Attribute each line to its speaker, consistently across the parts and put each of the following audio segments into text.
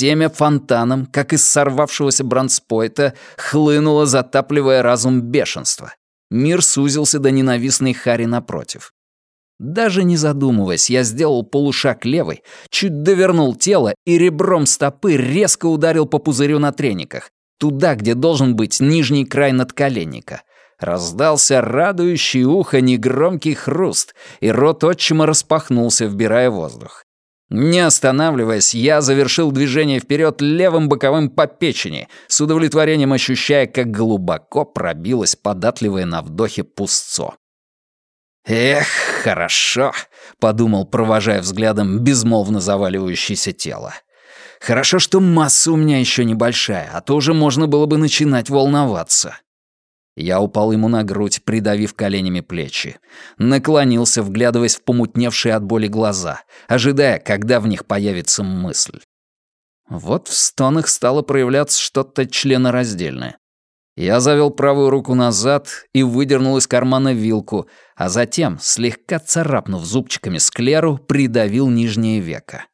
Speaker 1: Темя фонтаном, как из сорвавшегося бронспойта, хлынуло, затапливая разум бешенства. Мир сузился до ненавистной Хари напротив. Даже не задумываясь, я сделал полушаг левой, чуть довернул тело и ребром стопы резко ударил по пузырю на трениках, туда, где должен быть нижний край надколенника. Раздался радующий ухо негромкий хруст, и рот отчима распахнулся, вбирая воздух. Не останавливаясь, я завершил движение вперед левым боковым по печени, с удовлетворением ощущая, как глубоко пробилось податливое на вдохе пустцо. «Эх, хорошо», — подумал, провожая взглядом безмолвно заваливающееся тело. «Хорошо, что масса у меня еще небольшая, а то уже можно было бы начинать волноваться». Я упал ему на грудь, придавив коленями плечи. Наклонился, вглядываясь в помутневшие от боли глаза, ожидая, когда в них появится мысль. Вот в стонах стало проявляться что-то членораздельное. Я завел правую руку назад и выдернул из кармана вилку, а затем, слегка царапнув зубчиками склеру, придавил нижнее веко.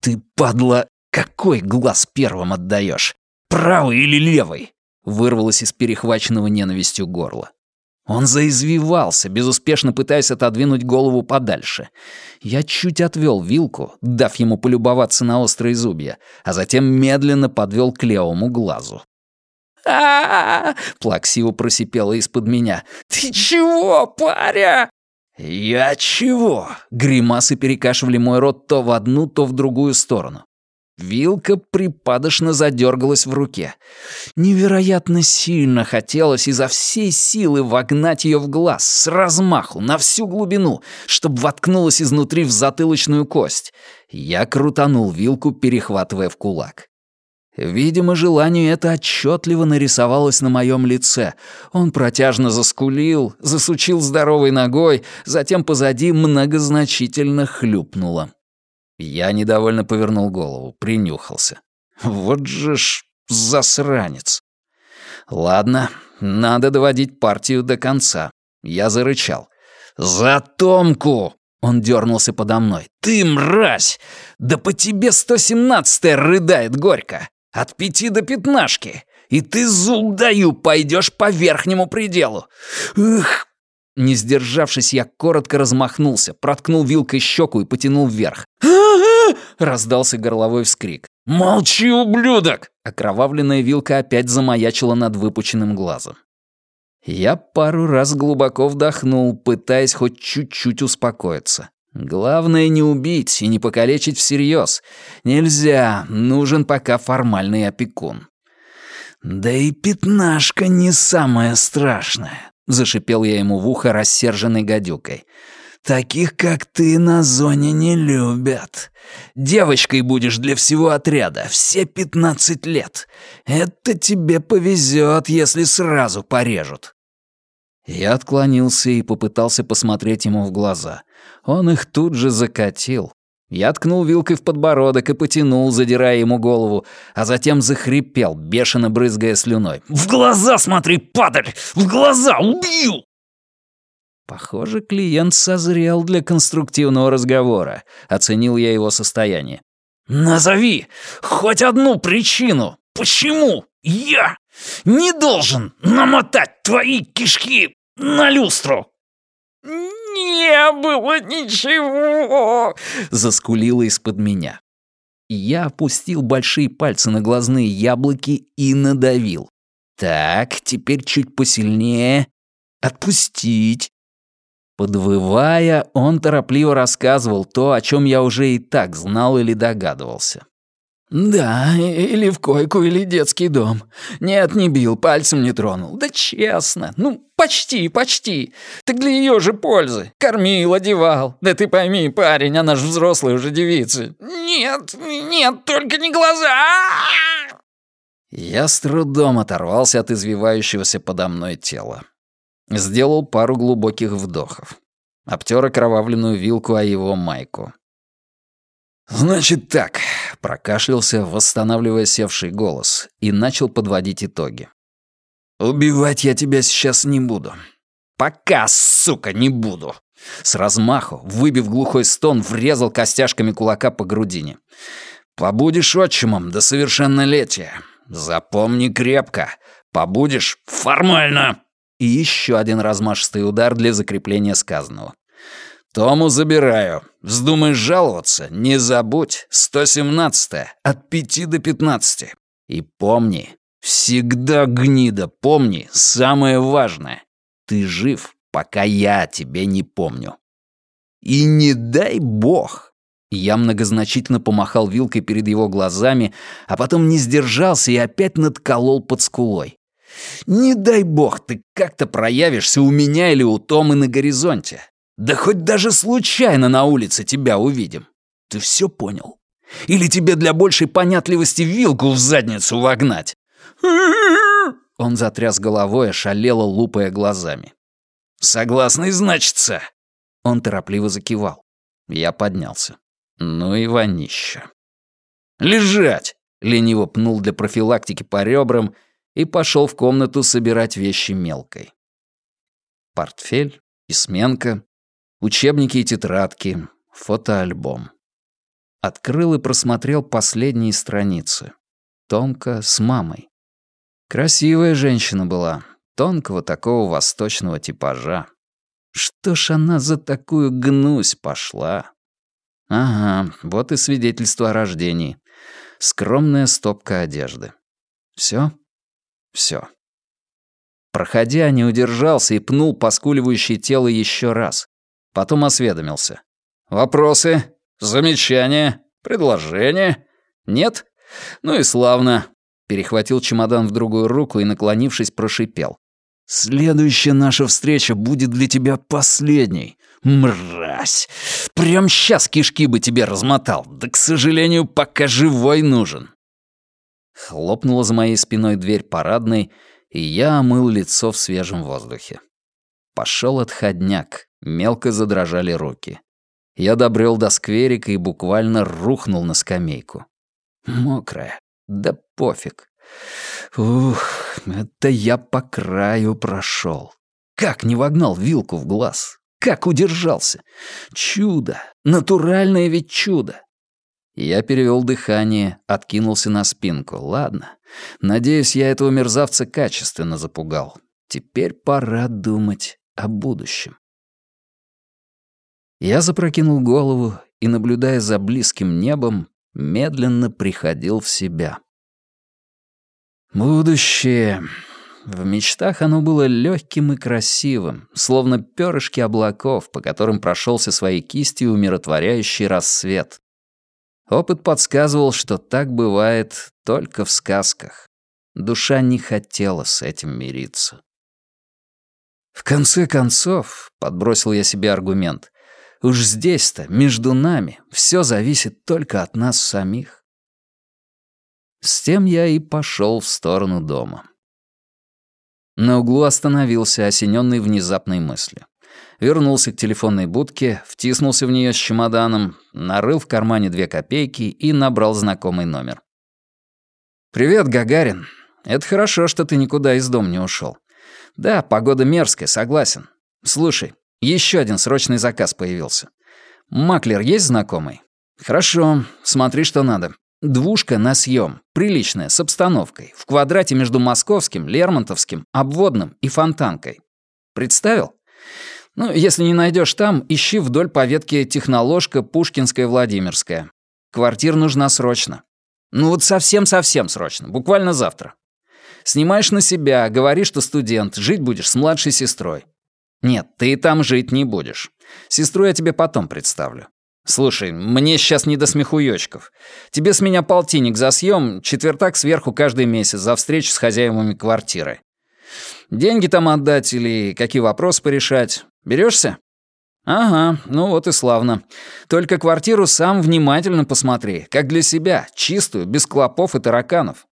Speaker 1: «Ты, падла, какой глаз первым отдаешь? Правый или левый?» Вырвалось из перехваченного ненавистью горла. Он заизвивался, безуспешно пытаясь отодвинуть голову подальше. Я чуть отвел вилку, дав ему полюбоваться на острые зубья, а затем медленно подвел к левому глазу а плаксиво просипела из-под меня. «Ты чего, паря?» «Я чего?» Гримасы перекашивали мой рот то в одну, то в другую сторону. Вилка припадочно задергалась в руке. Невероятно сильно хотелось изо всей силы вогнать ее в глаз, с размаху, на всю глубину, чтобы воткнулась изнутри в затылочную кость. Я крутанул вилку, перехватывая в кулак. Видимо, желание это отчетливо нарисовалось на моем лице. Он протяжно заскулил, засучил здоровой ногой, затем позади многозначительно хлюпнуло. Я недовольно повернул голову, принюхался. Вот же ж засранец. Ладно, надо доводить партию до конца. Я зарычал. «За Томку!» Он дернулся подо мной. «Ты мразь! Да по тебе сто семнадцатая рыдает горько! От пяти до пятнашки. И ты, зуб даю, пойдешь по верхнему пределу. Ух!» Не сдержавшись, я коротко размахнулся, проткнул вилкой щеку и потянул вверх. раздался горловой вскрик. «Молчи, ублюдок!» Окровавленная вилка опять замаячила над выпученным глазом. Я пару раз глубоко вдохнул, пытаясь хоть чуть-чуть успокоиться. Главное не убить и не покалечить всерьез. Нельзя, нужен пока формальный опекун. «Да и пятнашка не самое страшное», — зашипел я ему в ухо рассерженной гадюкой. «Таких, как ты, на зоне не любят. Девочкой будешь для всего отряда, все пятнадцать лет. Это тебе повезет, если сразу порежут». Я отклонился и попытался посмотреть ему в глаза. Он их тут же закатил. Я ткнул вилкой в подбородок и потянул, задирая ему голову, а затем захрипел, бешено брызгая слюной. «В глаза смотри, падаль! В глаза! Убью!» Похоже, клиент созрел для конструктивного разговора. Оценил я его состояние. «Назови хоть одну причину, почему я не должен намотать твои кишки на люстру!» «Не было ничего!» — заскулила из-под меня. Я опустил большие пальцы на глазные яблоки и надавил. «Так, теперь чуть посильнее. Отпустить!» Подвывая, он торопливо рассказывал то, о чем я уже и так знал или догадывался. «Да, или в койку, или детский дом. Нет, не бил, пальцем не тронул. Да честно, ну, почти, почти. Так для ее же пользы. Кормил, одевал. Да ты пойми, парень, она же взрослая уже девица. Нет, нет, только не глаза!» Я с трудом оторвался от извивающегося подо мной тела. Сделал пару глубоких вдохов. Обтер окровавленную вилку о его майку. «Значит так», — прокашлялся, восстанавливая севший голос, и начал подводить итоги. «Убивать я тебя сейчас не буду. Пока, сука, не буду!» С размаху, выбив глухой стон, врезал костяшками кулака по грудине. Побудешь отчимом до совершеннолетия. Запомни крепко. Побудешь формально. И еще один размашистый удар для закрепления сказанного. Тому забираю. Вздумаешь жаловаться, не забудь. 117 от 5 до 15. И помни, всегда гнида, помни, самое важное. Ты жив, пока я тебе не помню. И не дай бог, я многозначительно помахал вилкой перед его глазами, а потом не сдержался и опять надколол под скулой. «Не дай бог ты как-то проявишься у меня или у Томы на горизонте. Да хоть даже случайно на улице тебя увидим. Ты все понял? Или тебе для большей понятливости вилку в задницу вогнать?» Он затряс головой, ошалело, лупая глазами. «Согласный, значится?» Он торопливо закивал. Я поднялся. Ну и вонища. «Лежать!» — лениво пнул для профилактики по ребрам и пошел в комнату собирать вещи мелкой. Портфель, письменка, учебники и тетрадки, фотоальбом. Открыл и просмотрел последние страницы. Томка с мамой. Красивая женщина была, тонкого такого восточного типажа. Что ж она за такую гнусь пошла? Ага, вот и свидетельство о рождении. Скромная стопка одежды. Все? Все. Проходя, не удержался и пнул поскуливающее тело еще раз. Потом осведомился. «Вопросы? Замечания? Предложения? Нет? Ну и славно». Перехватил чемодан в другую руку и, наклонившись, прошипел. «Следующая наша встреча будет для тебя последней. Мразь! Прям сейчас кишки бы тебе размотал, да, к сожалению, пока живой нужен. Хлопнула за моей спиной дверь парадной, и я омыл лицо в свежем воздухе. Пошел отходняк, мелко задрожали руки. Я добрел до скверика и буквально рухнул на скамейку. Мокрая, да пофиг. Ух, это я по краю прошел. Как не вогнал вилку в глаз? Как удержался? Чудо! Натуральное ведь чудо! Я перевел дыхание, откинулся на спинку. Ладно. Надеюсь, я этого мерзавца качественно запугал. Теперь пора думать о будущем. Я запрокинул голову и, наблюдая за близким небом, медленно приходил в себя. Будущее. В мечтах оно было легким и красивым, словно перышки облаков, по которым прошелся своей кистью умиротворяющий рассвет. Опыт подсказывал, что так бывает только в сказках. Душа не хотела с этим мириться. В конце концов, подбросил я себе аргумент, уж здесь-то, между нами, все зависит только от нас самих. С тем я и пошел в сторону дома. На углу остановился, осененный внезапной мыслью. Вернулся к телефонной будке, втиснулся в нее с чемоданом, нарыл в кармане две копейки и набрал знакомый номер. «Привет, Гагарин. Это хорошо, что ты никуда из дома не ушел. Да, погода мерзкая, согласен. Слушай, еще один срочный заказ появился. Маклер есть знакомый? Хорошо, смотри, что надо. Двушка на съем, приличная, с обстановкой, в квадрате между Московским, Лермонтовским, Обводным и Фонтанкой. Представил? Ну, если не найдешь там, ищи вдоль по ветке Техноложка, Пушкинская, Владимирская. Квартира нужна срочно. Ну вот совсем-совсем срочно, буквально завтра. Снимаешь на себя, говоришь, что студент, жить будешь с младшей сестрой. Нет, ты там жить не будешь. Сестру я тебе потом представлю. «Слушай, мне сейчас не до смехуёчков. Тебе с меня полтинник за съем, четвертак сверху каждый месяц за встречу с хозяевами квартиры. Деньги там отдать или какие вопросы порешать? Берешься? «Ага, ну вот и славно. Только квартиру сам внимательно посмотри, как для себя, чистую, без клопов и тараканов».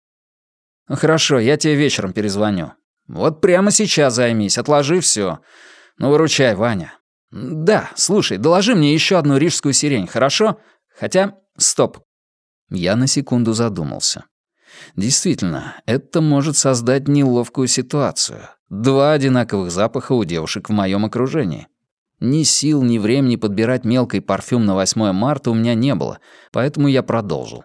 Speaker 1: «Хорошо, я тебе вечером перезвоню. Вот прямо сейчас займись, отложи все. Ну, выручай, Ваня. «Да, слушай, доложи мне еще одну рижскую сирень, хорошо? Хотя... Стоп». Я на секунду задумался. Действительно, это может создать неловкую ситуацию. Два одинаковых запаха у девушек в моем окружении. Ни сил, ни времени подбирать мелкий парфюм на 8 марта у меня не было, поэтому я продолжил.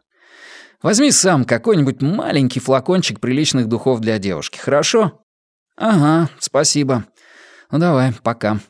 Speaker 1: Возьми сам какой-нибудь маленький флакончик приличных духов для девушки, хорошо? Ага, спасибо. Ну давай, пока.